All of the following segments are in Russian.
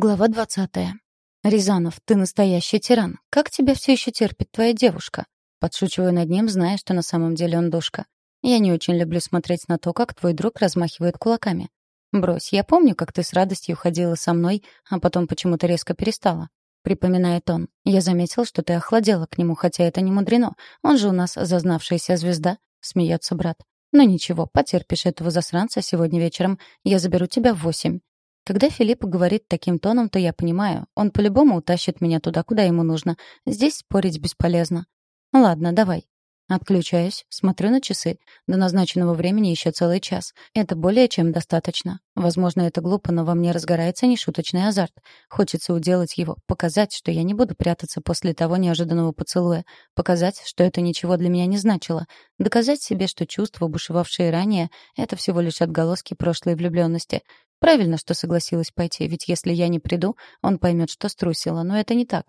Глава двадцатая. «Рязанов, ты настоящий тиран. Как тебя все еще терпит твоя девушка?» Подшучиваю над ним, зная, что на самом деле он душка. «Я не очень люблю смотреть на то, как твой друг размахивает кулаками. Брось, я помню, как ты с радостью ходила со мной, а потом почему-то резко перестала». Припоминает он. «Я заметил, что ты охладела к нему, хотя это не мудрено. Он же у нас зазнавшаяся звезда», — смеется брат. «Ну ничего, потерпишь этого засранца сегодня вечером. Я заберу тебя в восемь. Когда Филипп говорит таким тоном, то я понимаю, он по-любому утащит меня туда, куда ему нужно. Здесь спорить бесполезно. Ладно, давай. Отключаюсь, смотрю на часы. До назначенного времени еще целый час. Это более чем достаточно. Возможно, это глупо, но во мне разгорается нешуточный азарт. Хочется уделать его, показать, что я не буду прятаться после того неожиданного поцелуя, показать, что это ничего для меня не значило, доказать себе, что чувства, бушевавшие ранее, это всего лишь отголоски прошлой влюбленности. Правильно, что согласилась пойти, ведь если я не приду, он поймет, что струсила, но это не так.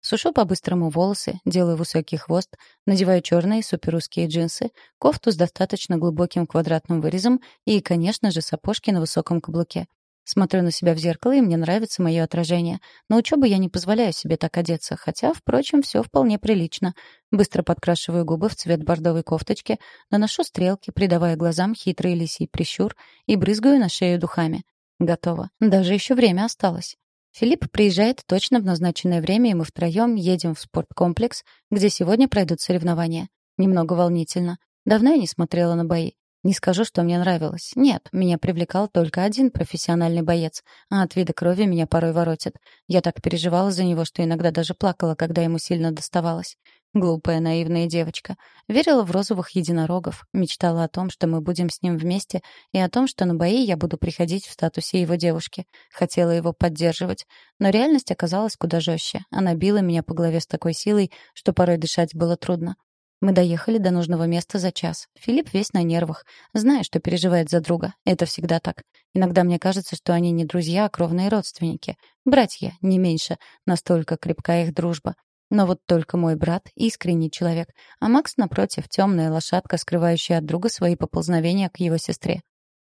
Сушу по-быстрому волосы, делаю высокий хвост, надеваю черные суперузкие джинсы, кофту с достаточно глубоким квадратным вырезом и, конечно же, сапожки на высоком каблуке. Смотрю на себя в зеркало, и мне нравится мое отражение. На учебу я не позволяю себе так одеться, хотя, впрочем, все вполне прилично. Быстро подкрашиваю губы в цвет бордовой кофточки, наношу стрелки, придавая глазам хитрый лисий прищур и брызгаю на шею духами. Готово. Даже еще время осталось. Филипп приезжает точно в назначенное время, и мы втроем едем в спорткомплекс, где сегодня пройдут соревнования. Немного волнительно. Давно я не смотрела на бои. Не скажу, что мне нравилось. Нет, меня привлекал только один профессиональный боец, а от вида крови меня порой воротит. Я так переживала за него, что иногда даже плакала, когда ему сильно доставалось. Глупая, наивная девочка. Верила в розовых единорогов, мечтала о том, что мы будем с ним вместе, и о том, что на бои я буду приходить в статусе его девушки. Хотела его поддерживать. Но реальность оказалась куда жестче. Она била меня по голове с такой силой, что порой дышать было трудно. Мы доехали до нужного места за час. Филипп весь на нервах, зная, что переживает за друга. Это всегда так. Иногда мне кажется, что они не друзья, а кровные родственники. Братья, не меньше. Настолько крепка их дружба. Но вот только мой брат — искренний человек, а Макс, напротив, темная лошадка, скрывающая от друга свои поползновения к его сестре.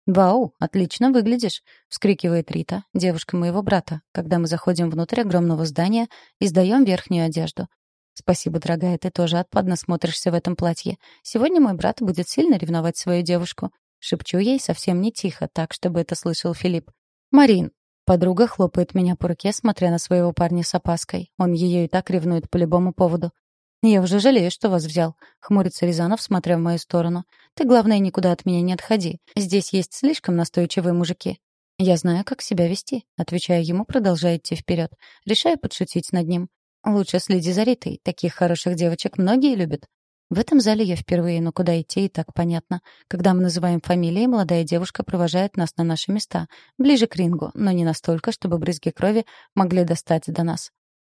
«Вау, отлично выглядишь!» — вскрикивает Рита, девушка моего брата, когда мы заходим внутрь огромного здания и сдаем верхнюю одежду. «Спасибо, дорогая, ты тоже отпадно смотришься в этом платье. Сегодня мой брат будет сильно ревновать свою девушку». Шепчу ей совсем не тихо, так, чтобы это слышал Филипп. «Марин, Подруга хлопает меня по руке, смотря на своего парня с опаской. Он ее и так ревнует по любому поводу. «Я уже жалею, что вас взял», — хмурится Рязанов, смотря в мою сторону. «Ты, главное, никуда от меня не отходи. Здесь есть слишком настойчивые мужики». «Я знаю, как себя вести», — отвечая ему, продолжая идти вперед. Решаю подшутить над ним. «Лучше следи за Ритой. Таких хороших девочек многие любят». В этом зале я впервые, но куда идти и так понятно. Когда мы называем фамилии, молодая девушка провожает нас на наши места, ближе к рингу, но не настолько, чтобы брызги крови могли достать до нас.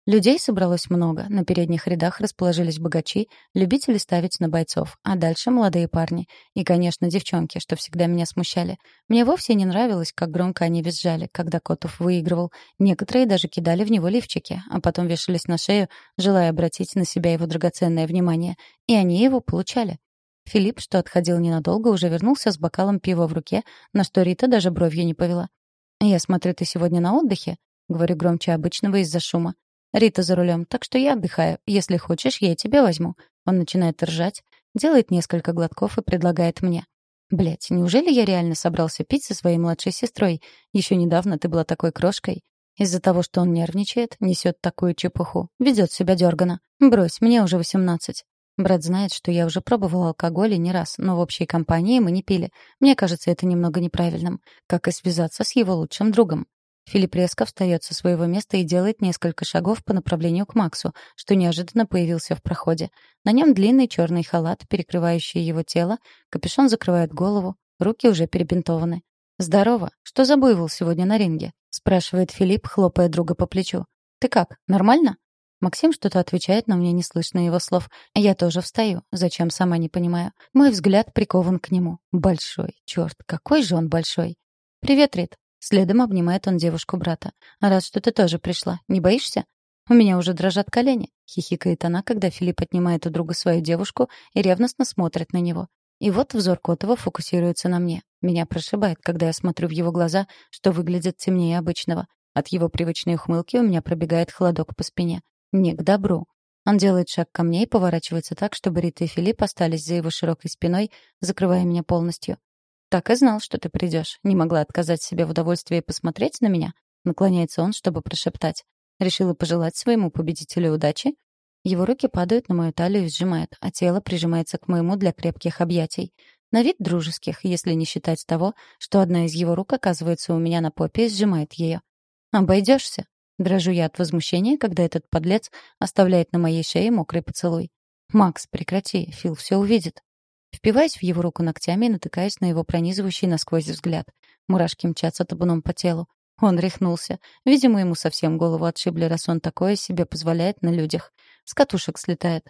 Людей собралось много. На передних рядах расположились богачи, любители ставить на бойцов, а дальше молодые парни. И, конечно, девчонки, что всегда меня смущали. Мне вовсе не нравилось, как громко они визжали, когда Котов выигрывал. Некоторые даже кидали в него лифчики, а потом вешались на шею, желая обратить на себя его драгоценное внимание. И они его получали. Филипп, что отходил ненадолго, уже вернулся с бокалом пива в руке, на что Рита даже бровью не повела. «Я смотрю, ты сегодня на отдыхе?» — говорю громче обычного из-за шума. Рита за рулем, так что я отдыхаю. Если хочешь, я тебя возьму. Он начинает ржать, делает несколько глотков и предлагает мне. Блять, неужели я реально собрался пить со своей младшей сестрой? Еще недавно ты была такой крошкой. Из-за того, что он нервничает, несет такую чепуху, ведет себя дергано. Брось, мне уже восемнадцать. Брат знает, что я уже пробовала алкоголь и не раз, но в общей компании мы не пили. Мне кажется это немного неправильным. Как и связаться с его лучшим другом. Филипп резко встает со своего места и делает несколько шагов по направлению к Максу, что неожиданно появился в проходе. На нем длинный черный халат, перекрывающий его тело, капюшон закрывает голову, руки уже перебинтованы. «Здорово. Что за буйвол сегодня на ринге?» — спрашивает Филипп, хлопая друга по плечу. «Ты как, нормально?» Максим что-то отвечает, но мне не слышно его слов. Я тоже встаю. Зачем, сама не понимаю. Мой взгляд прикован к нему. Большой. Черт, какой же он большой. «Привет, Рит», Следом обнимает он девушку брата. «Рад, что ты тоже пришла. Не боишься?» «У меня уже дрожат колени», — хихикает она, когда Филипп отнимает у друга свою девушку и ревностно смотрит на него. И вот взор Котова фокусируется на мне. Меня прошибает, когда я смотрю в его глаза, что выглядит темнее обычного. От его привычной ухмылки у меня пробегает холодок по спине. Не к добру. Он делает шаг ко мне и поворачивается так, чтобы Рита и Филипп остались за его широкой спиной, закрывая меня полностью. «Так и знал, что ты придешь. Не могла отказать себе в удовольствии посмотреть на меня?» Наклоняется он, чтобы прошептать. «Решила пожелать своему победителю удачи?» Его руки падают на мою талию и сжимают, а тело прижимается к моему для крепких объятий. На вид дружеских, если не считать того, что одна из его рук оказывается у меня на попе и сжимает ее. «Обойдешься?» Дрожу я от возмущения, когда этот подлец оставляет на моей шее мокрый поцелуй. «Макс, прекрати, Фил все увидит». Впиваюсь в его руку ногтями и натыкаюсь на его пронизывающий насквозь взгляд. Мурашки мчатся табуном по телу. Он рехнулся. Видимо, ему совсем голову отшибли, раз он такое себе позволяет на людях. С катушек слетает.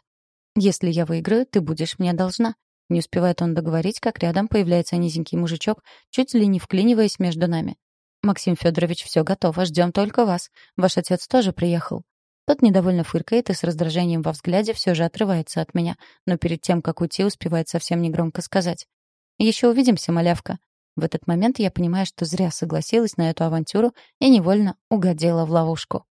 «Если я выиграю, ты будешь мне должна». Не успевает он договорить, как рядом появляется низенький мужичок, чуть ли не вклиниваясь между нами. «Максим Федорович, все готово, ждем только вас. Ваш отец тоже приехал». Тот недовольно фыркает и с раздражением во взгляде все же отрывается от меня, но перед тем, как уйти, успевает совсем негромко сказать. «Еще увидимся, малявка». В этот момент я понимаю, что зря согласилась на эту авантюру и невольно угодила в ловушку.